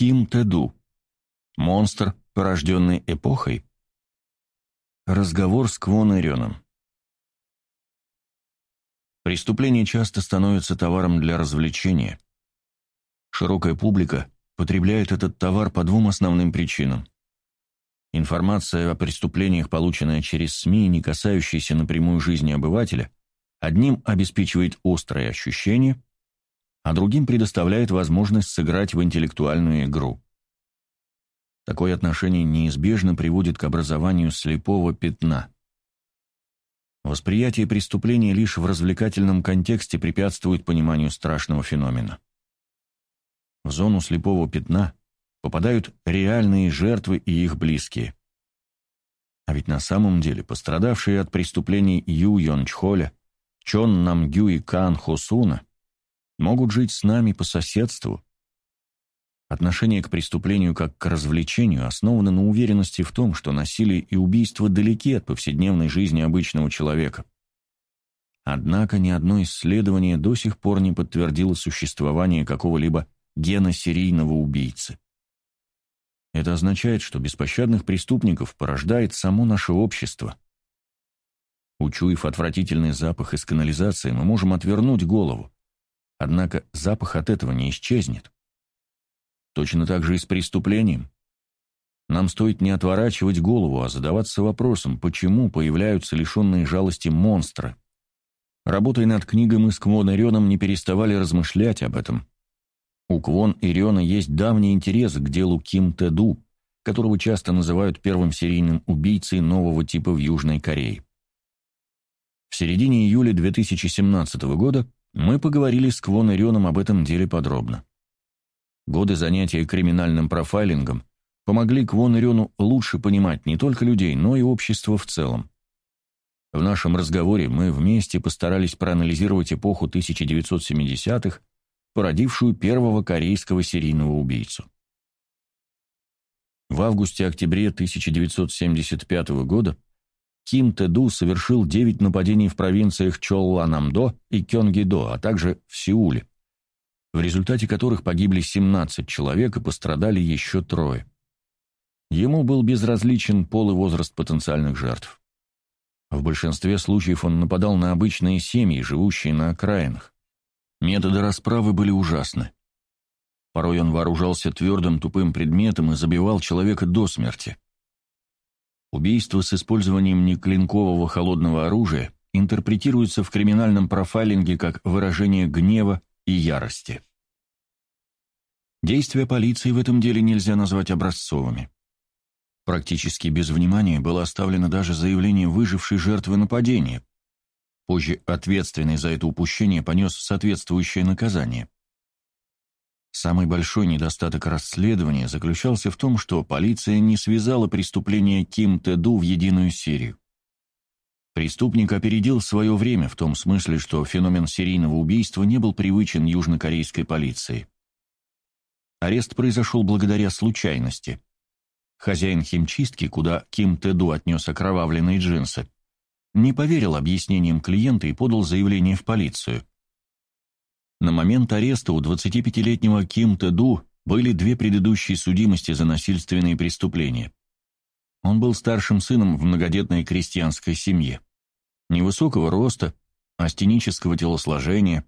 Ким Теду. Монстр, порожденный эпохой. Разговор с Квон Иреном. Преступление часто становится товаром для развлечения. Широкая публика потребляет этот товар по двум основным причинам. Информация о преступлениях, полученная через СМИ, не касающаяся напрямую жизни обывателя, одним обеспечивает острое ощущение, а другим предоставляет возможность сыграть в интеллектуальную игру. Такое отношение неизбежно приводит к образованию слепого пятна. Восприятие преступления лишь в развлекательном контексте препятствует пониманию страшного феномена. В зону слепого пятна попадают реальные жертвы и их близкие. А ведь на самом деле пострадавшие от преступлений Ю Йон Чхоля, Чон Намгю и Кан Хосуна могут жить с нами по соседству. Отношение к преступлению как к развлечению основано на уверенности в том, что насилие и убийство далеки от повседневной жизни обычного человека. Однако ни одно исследование до сих пор не подтвердило существование какого-либо гена серийного убийцы. Это означает, что беспощадных преступников порождает само наше общество. Учуяв отвратительный запах из канализации, мы можем отвернуть голову. Однако запах от этого не исчезнет. Точно так же и с преступлением. Нам стоит не отворачивать голову, а задаваться вопросом, почему появляются лишенные жалости монстры. Работая над книгой, мы с Квон и Реном не переставали размышлять об этом. У Квон и Рена есть давний интерес к делу Ким Теду, которого часто называют первым серийным убийцей нового типа в Южной Корее. В середине июля 2017 года мы поговорили с Квон и Реном об этом деле подробно. Годы занятия криминальным профайлингом помогли Квон и Рену лучше понимать не только людей, но и общество в целом. В нашем разговоре мы вместе постарались проанализировать эпоху 1970-х, породившую первого корейского серийного убийцу. В августе-октябре 1975 года Ким Тэду совершил 9 нападений в провинциях Чолланамдо и Кёнгидо, а также в Сеуле, в результате которых погибли 17 человек и пострадали еще трое. Ему был безразличен пол и возраст потенциальных жертв. В большинстве случаев он нападал на обычные семьи, живущие на окраинах. Методы расправы были ужасны. Порой он вооружался твердым тупым предметом и забивал человека до смерти. Убийство с использованием неклинкового холодного оружия интерпретируется в криминальном профайлинге как выражение гнева и ярости. Действия полиции в этом деле нельзя назвать образцовыми. Практически без внимания было оставлено даже заявление выжившей жертвы нападения. Позже ответственный за это упущение понес соответствующее наказание. Самый большой недостаток расследования заключался в том, что полиция не связала преступление Ким Теду в единую серию. Преступник опередил свое время в том смысле, что феномен серийного убийства не был привычен южнокорейской полиции. Арест произошел благодаря случайности. Хозяин химчистки, куда Ким Теду отнес окровавленные джинсы, не поверил объяснениям клиента и подал заявление в полицию. На момент ареста у 25-летнего Ким Теду были две предыдущие судимости за насильственные преступления. Он был старшим сыном в многодетной крестьянской семье. Невысокого роста, астенического телосложения.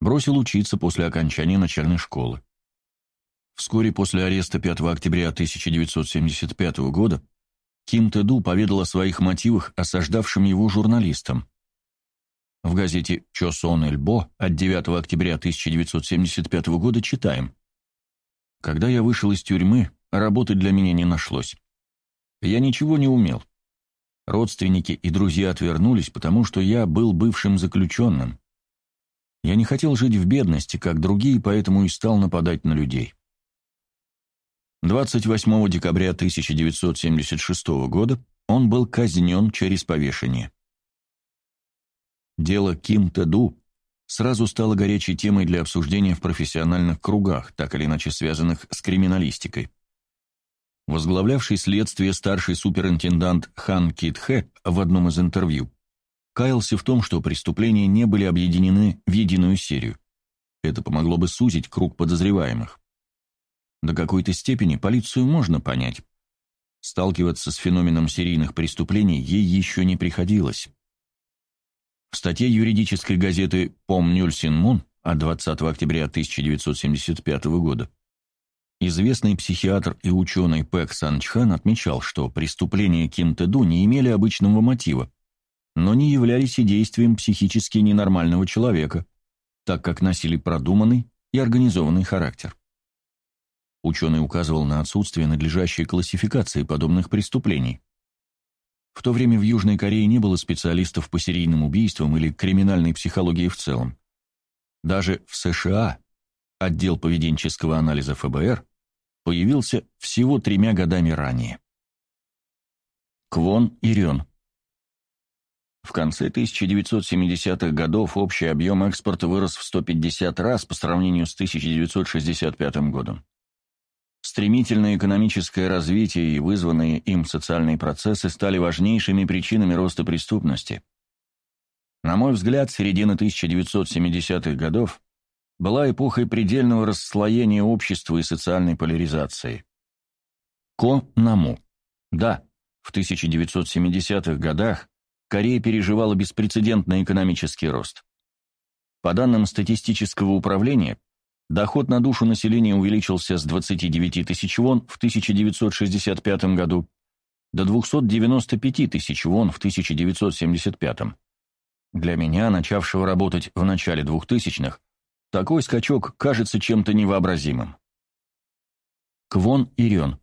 Бросил учиться после окончания начальной школы. Вскоре после ареста 5 октября 1975 года Ким Теду поведал о своих мотивах осаждавшим его журналистам. В газете «Чосон Эльбо» от 9 октября 1975 года читаем. «Когда я вышел из тюрьмы, работы для меня не нашлось. Я ничего не умел. Родственники и друзья отвернулись, потому что я был бывшим заключенным. Я не хотел жить в бедности, как другие, поэтому и стал нападать на людей». 28 декабря 1976 года он был казнен через повешение. Дело Ким Тэду сразу стало горячей темой для обсуждения в профессиональных кругах, так или иначе связанных с криминалистикой. Возглавлявший следствие старший суперинтендант Хан Кит Хэ в одном из интервью каялся в том, что преступления не были объединены в единую серию. Это помогло бы сузить круг подозреваемых. До какой-то степени полицию можно понять. Сталкиваться с феноменом серийных преступлений ей еще не приходилось. В статье юридической газеты «Пом Нюльсин Мун» от 20 октября 1975 года известный психиатр и ученый Пэк Санчхан отмечал, что преступления Ким Тэду не имели обычного мотива, но не являлись и действием психически ненормального человека, так как носили продуманный и организованный характер. Ученый указывал на отсутствие надлежащей классификации подобных преступлений. В то время в Южной Корее не было специалистов по серийным убийствам или криминальной психологии в целом. Даже в США отдел поведенческого анализа ФБР появился всего тремя годами ранее. Квон Ирен В конце 1970-х годов общий объем экспорта вырос в 150 раз по сравнению с 1965 годом. Стремительное экономическое развитие и вызванные им социальные процессы стали важнейшими причинами роста преступности. На мой взгляд, середина 1970-х годов была эпохой предельного расслоения общества и социальной поляризации. Ко Наму. Да, в 1970-х годах Корея переживала беспрецедентный экономический рост. По данным статистического управления, Доход на душу населения увеличился с 29 тысяч вон в 1965 году до 295 тысяч вон в 1975. Для меня, начавшего работать в начале 2000-х, такой скачок кажется чем-то невообразимым. Квон Ирен.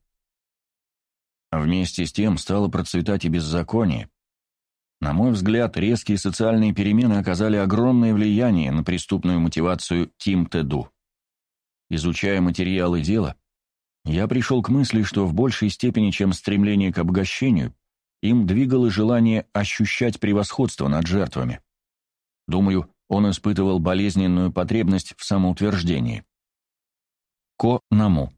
Вместе с тем стало процветать и беззаконие. На мой взгляд, резкие социальные перемены оказали огромное влияние на преступную мотивацию Ким Теду. Изучая материалы дела, я пришел к мысли, что в большей степени, чем стремление к обогащению, им двигало желание ощущать превосходство над жертвами. Думаю, он испытывал болезненную потребность в самоутверждении. Ко Наму.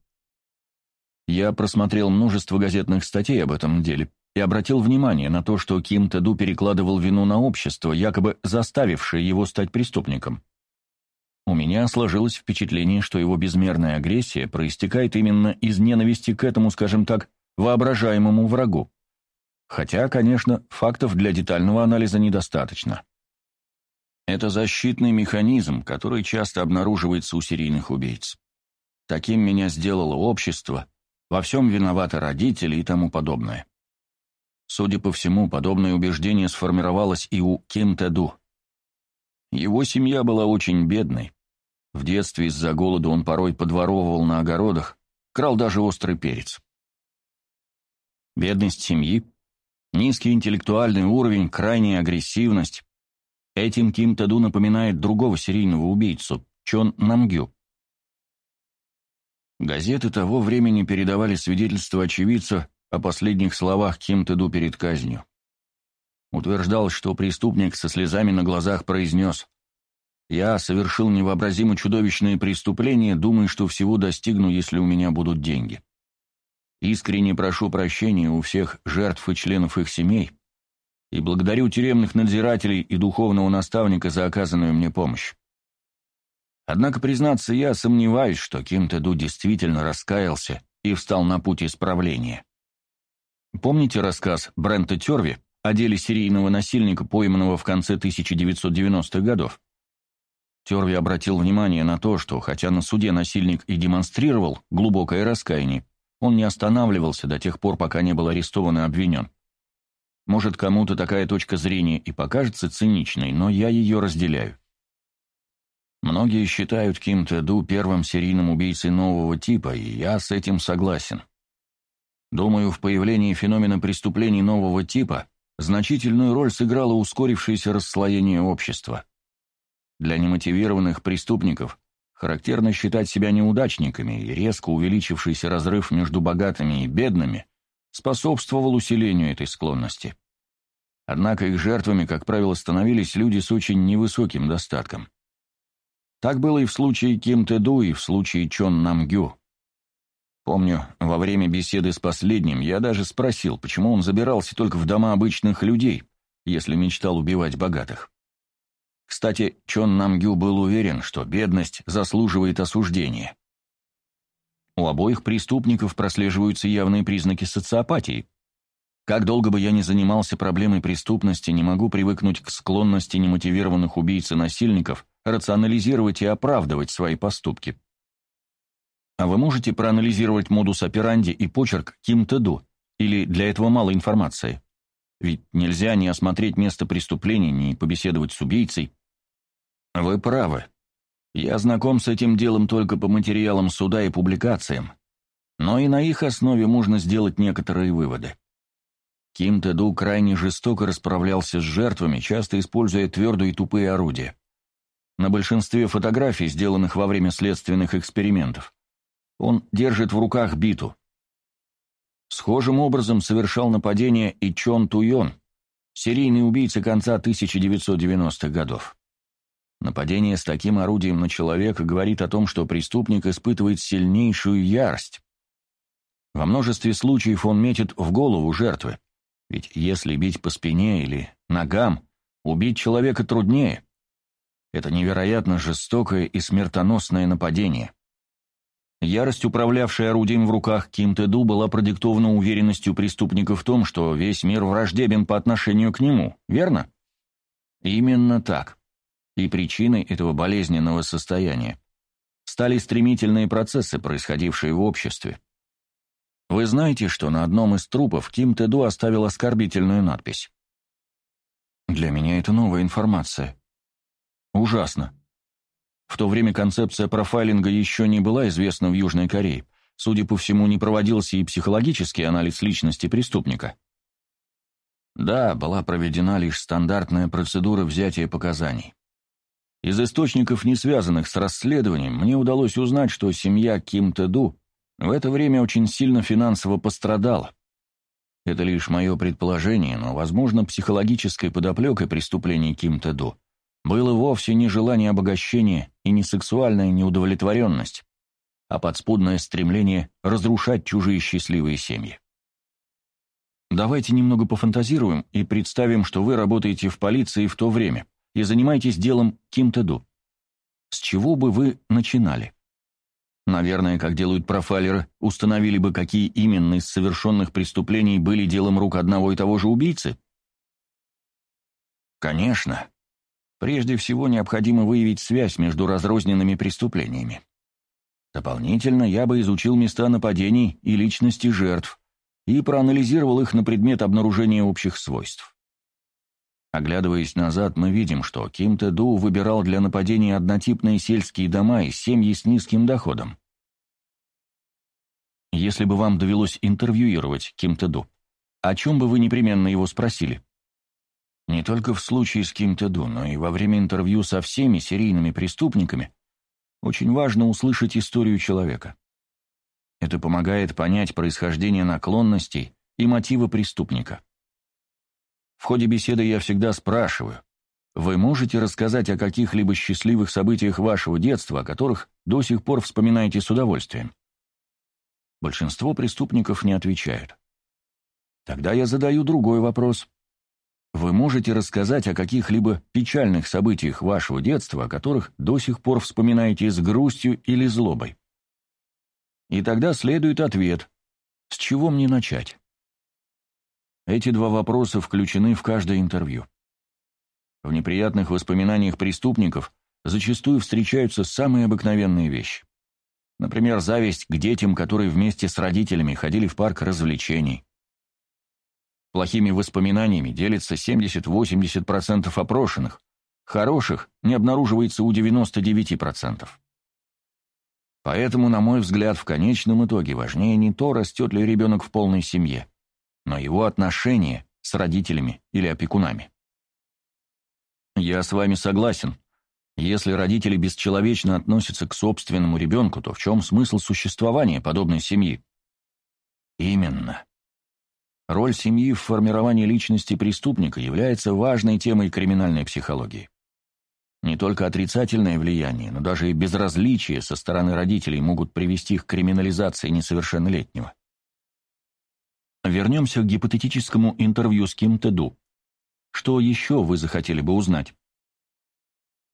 Я просмотрел множество газетных статей об этом деле и обратил внимание на то, что Ким Теду перекладывал вину на общество, якобы заставившее его стать преступником. У меня сложилось впечатление, что его безмерная агрессия проистекает именно из ненависти к этому, скажем так, воображаемому врагу. Хотя, конечно, фактов для детального анализа недостаточно. Это защитный механизм, который часто обнаруживается у серийных убийц. Таким меня сделало общество, во всем виноваты родители и тому подобное. Судя по всему, подобное убеждение сформировалось и у Ким Теду. Его семья была очень бедной, в детстве из-за голода он порой подворовывал на огородах, крал даже острый перец. Бедность семьи, низкий интеллектуальный уровень, крайняя агрессивность. Этим Ким Таду напоминает другого серийного убийцу, Чон Намгю. Газеты того времени передавали свидетельства очевидца о последних словах Ким Таду перед казнью. Утверждал, что преступник со слезами на глазах произнес я совершил невообразимо чудовищное преступление, думая, что всего достигну, если у меня будут деньги. Искренне прошу прощения у всех жертв и членов их семей и благодарю тюремных надзирателей и духовного наставника за оказанную мне помощь. Однако, признаться, я сомневаюсь, что Ким Теду действительно раскаялся и встал на путь исправления. Помните рассказ Брента Терви о деле серийного насильника, пойманного в конце 1990-х годов? Терви обратил внимание на то, что, хотя на суде насильник и демонстрировал глубокое раскаяние, он не останавливался до тех пор, пока не был арестован и обвинен. Может, кому-то такая точка зрения и покажется циничной, но я ее разделяю. Многие считают Ким Тэду первым серийным убийцей нового типа, и я с этим согласен. Думаю, в появлении феномена преступлений нового типа значительную роль сыграло ускорившееся расслоение общества. Для немотивированных преступников характерно считать себя неудачниками, и резко увеличившийся разрыв между богатыми и бедными способствовал усилению этой склонности. Однако их жертвами, как правило, становились люди с очень невысоким достатком. Так было и в случае Ким Тэду, и в случае Чон Намгю. Помню, во время беседы с последним я даже спросил, почему он забирался только в дома обычных людей, если мечтал убивать богатых. Кстати, Чон Намгю был уверен, что бедность заслуживает осуждения. У обоих преступников прослеживаются явные признаки социопатии. Как долго бы я ни занимался проблемой преступности, не могу привыкнуть к склонности немотивированных убийц и насильников рационализировать и оправдывать свои поступки. А вы можете проанализировать модус операнди и почерк Ким Тэду? Или для этого мало информации? Ведь нельзя ни осмотреть место преступления, ни побеседовать с убийцей. Вы правы. Я знаком с этим делом только по материалам суда и публикациям. Но и на их основе можно сделать некоторые выводы. Ким Тэду крайне жестоко расправлялся с жертвами, часто используя твердые и тупые орудия. На большинстве фотографий, сделанных во время следственных экспериментов, он держит в руках биту. Схожим образом совершал нападение и Чон Туйон, серийный убийца конца 1990-х годов. Нападение с таким орудием на человека говорит о том, что преступник испытывает сильнейшую ярость. Во множестве случаев он метит в голову жертвы, ведь если бить по спине или ногам, убить человека труднее. Это невероятно жестокое и смертоносное нападение. Ярость, управлявшая орудием в руках Ким Тэду, была продиктована уверенностью преступника в том, что весь мир враждебен по отношению к нему, верно? Именно так. И причиной этого болезненного состояния стали стремительные процессы, происходившие в обществе. Вы знаете, что на одном из трупов Ким Тэду оставил оскорбительную надпись? Для меня это новая информация. Ужасно. В то время концепция профайлинга еще не была известна в Южной Корее. Судя по всему, не проводился и психологический анализ личности преступника. Да, была проведена лишь стандартная процедура взятия показаний. Из источников, не связанных с расследованием, мне удалось узнать, что семья Ким Тэду в это время очень сильно финансово пострадала. Это лишь мое предположение, но, возможно, психологической подоплекой преступлений Ким Тэду было вовсе не желание обогащения и не сексуальная неудовлетворенность, а подспудное стремление разрушать чужие счастливые семьи. Давайте немного пофантазируем и представим, что вы работаете в полиции в то время и занимаетесь делом Ким Тэду. С чего бы вы начинали? Наверное, как делают профайлеры, установили бы, какие именно из совершенных преступлений были делом рук одного и того же убийцы? Конечно, Прежде всего необходимо выявить связь между разрозненными преступлениями. Дополнительно я бы изучил места нападений и личности жертв и проанализировал их на предмет обнаружения общих свойств. Оглядываясь назад, мы видим, что Ким Тэду выбирал для нападения однотипные сельские дома и семьи с низким доходом. Если бы вам довелось интервьюировать Ким Тэду, о чем бы вы непременно его спросили? Не только в случае с Ким Тэду, но и во время интервью со всеми серийными преступниками очень важно услышать историю человека. Это помогает понять происхождение наклонностей и мотивы преступника. В ходе беседы я всегда спрашиваю, вы можете рассказать о каких-либо счастливых событиях вашего детства, о которых до сих пор вспоминаете с удовольствием? Большинство преступников не отвечают. Тогда я задаю другой вопрос. Вы можете рассказать о каких-либо печальных событиях вашего детства, о которых до сих пор вспоминаете с грустью или злобой? И тогда следует ответ. С чего мне начать? Эти два вопроса включены в каждое интервью. В неприятных воспоминаниях преступников зачастую встречаются самые обыкновенные вещи. Например, зависть к детям, которые вместе с родителями ходили в парк развлечений, Плохими воспоминаниями делится 70-80% опрошенных, хороших не обнаруживается у 99%. Поэтому, на мой взгляд, в конечном итоге важнее не то, растет ли ребенок в полной семье, но его отношения с родителями или опекунами. Я с вами согласен. Если родители бесчеловечно относятся к собственному ребенку, то в чем смысл существования подобной семьи? Именно. Роль семьи в формировании личности преступника является важной темой криминальной психологии. Не только отрицательное влияние, но даже и безразличие со стороны родителей могут привести к криминализации несовершеннолетнего. Вернемся к гипотетическому интервью с Ким Тэду. Что еще вы захотели бы узнать?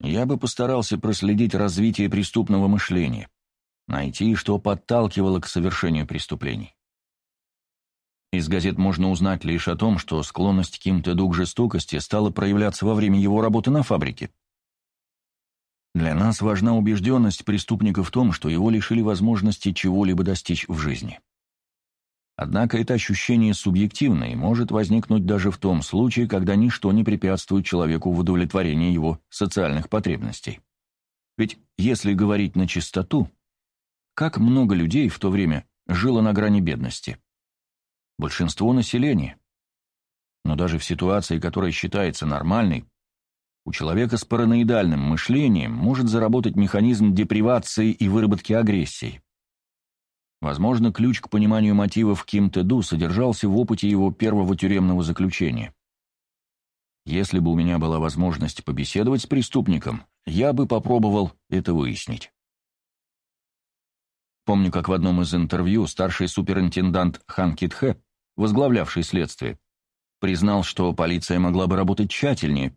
Я бы постарался проследить развитие преступного мышления, найти, что подталкивало к совершению преступлений. Из газет можно узнать лишь о том, что склонность Ким Теду к жестокости стала проявляться во время его работы на фабрике. Для нас важна убежденность преступника в том, что его лишили возможности чего-либо достичь в жизни. Однако это ощущение субъективно и может возникнуть даже в том случае, когда ничто не препятствует человеку в удовлетворении его социальных потребностей. Ведь если говорить на чистоту, как много людей в то время жило на грани бедности? Большинство населения. Но даже в ситуации, которая считается нормальной, у человека с параноидальным мышлением может заработать механизм депривации и выработки агрессии. Возможно, ключ к пониманию мотивов Ким Теду содержался в опыте его первого тюремного заключения. Если бы у меня была возможность побеседовать с преступником, я бы попробовал это выяснить. Помню, как в одном из интервью старший суперинтендант Хан Китхэ, возглавлявший следствие, признал, что полиция могла бы работать тщательнее,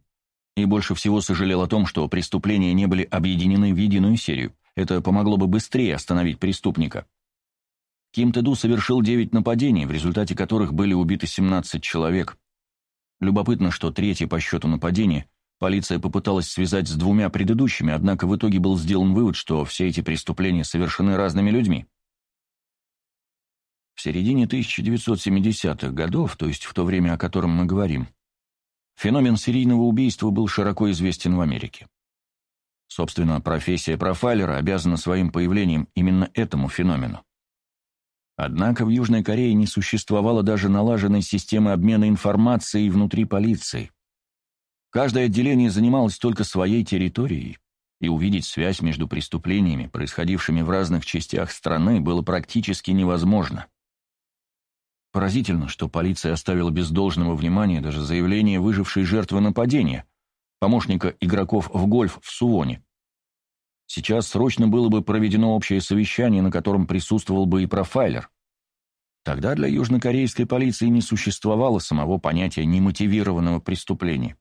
и больше всего сожалел о том, что преступления не были объединены в единую серию. Это помогло бы быстрее остановить преступника. Ким Теду совершил 9 нападений, в результате которых были убиты 17 человек. Любопытно, что третье по счету нападение полиция попыталась связать с двумя предыдущими, однако в итоге был сделан вывод, что все эти преступления совершены разными людьми. В середине 1970-х годов, то есть в то время, о котором мы говорим, Феномен серийного убийства был широко известен в Америке. Собственно, профессия профайлера обязана своим появлением именно этому феномену. Однако в Южной Корее не существовало даже налаженной системы обмена информацией внутри полиции. Каждое отделение занималось только своей территорией, и увидеть связь между преступлениями, происходившими в разных частях страны, было практически невозможно. Поразительно, что полиция оставила без должного внимания даже заявление выжившей жертвы нападения, помощника игроков в гольф в Сувоне. Сейчас срочно было бы проведено общее совещание, на котором присутствовал бы и профайлер. Тогда для южнокорейской полиции не существовало самого понятия немотивированного преступления.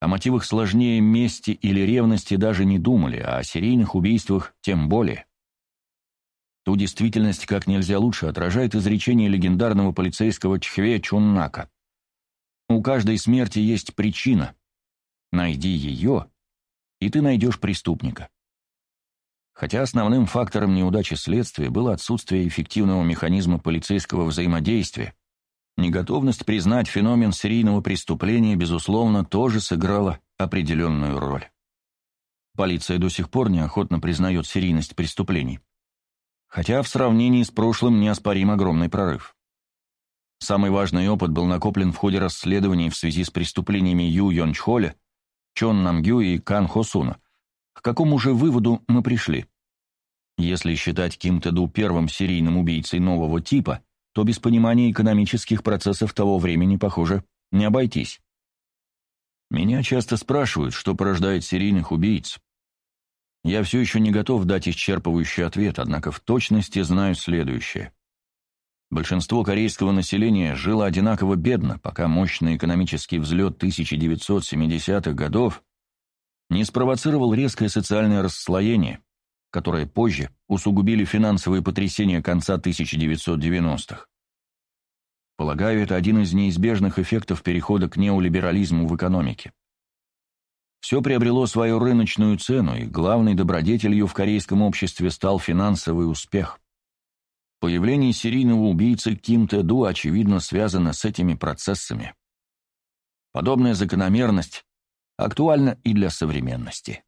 О мотивах сложнее мести или ревности даже не думали, а о серийных убийствах тем более. Ту действительность как нельзя лучше отражает изречение легендарного полицейского Чхве Чуннака. У каждой смерти есть причина. Найди ее, и ты найдешь преступника. Хотя основным фактором неудачи следствия было отсутствие эффективного механизма полицейского взаимодействия, неготовность признать феномен серийного преступления, безусловно, тоже сыграла определенную роль. Полиция до сих пор неохотно признает серийность преступлений хотя в сравнении с прошлым неоспорим огромный прорыв. Самый важный опыт был накоплен в ходе расследований в связи с преступлениями Ю Йончхоля, Чон Намгю и Кан Хосуна. К какому же выводу мы пришли? Если считать Ким Теду первым серийным убийцей нового типа, то без понимания экономических процессов того времени, похоже, не обойтись. Меня часто спрашивают, что порождает серийных убийц. Я все еще не готов дать исчерпывающий ответ, однако в точности знаю следующее. Большинство корейского населения жило одинаково бедно, пока мощный экономический взлет 1970-х годов не спровоцировал резкое социальное расслоение, которое позже усугубили финансовые потрясения конца 1990-х. Полагаю, это один из неизбежных эффектов перехода к неолиберализму в экономике. Все приобрело свою рыночную цену, и главной добродетелью в корейском обществе стал финансовый успех. Появление серийного убийцы Ким Тэду очевидно связано с этими процессами. Подобная закономерность актуальна и для современности.